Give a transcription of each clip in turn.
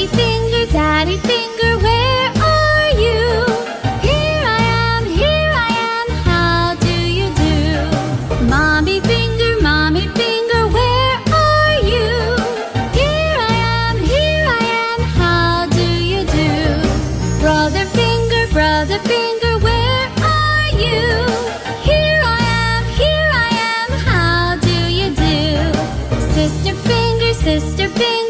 Daddy finger, daddy finger, where are you? Here I am, here I am, how do you do? Mommy finger, mommy finger, where are you? Here I am, here I am, how do you do? Brother finger, brother finger, where are you? Here I am, here I am, how do you do? Sister finger, sister finger.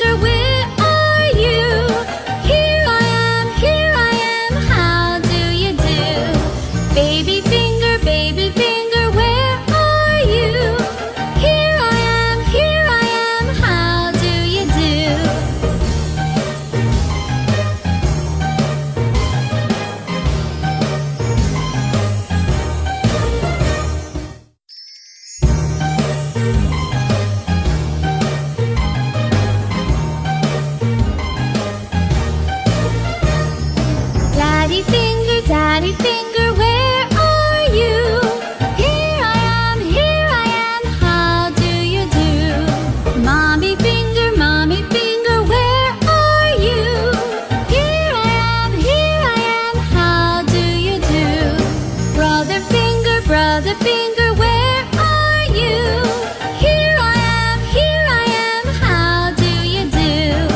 Daddy finger, daddy finger, where are you? Here I am, here I am, how do you do? Mommy finger, mommy finger, where are you? Here I am, here I am, how do you do? Brother finger, brother finger, where are you? Here I am, here I am, how do you do?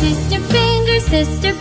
Sister finger, sister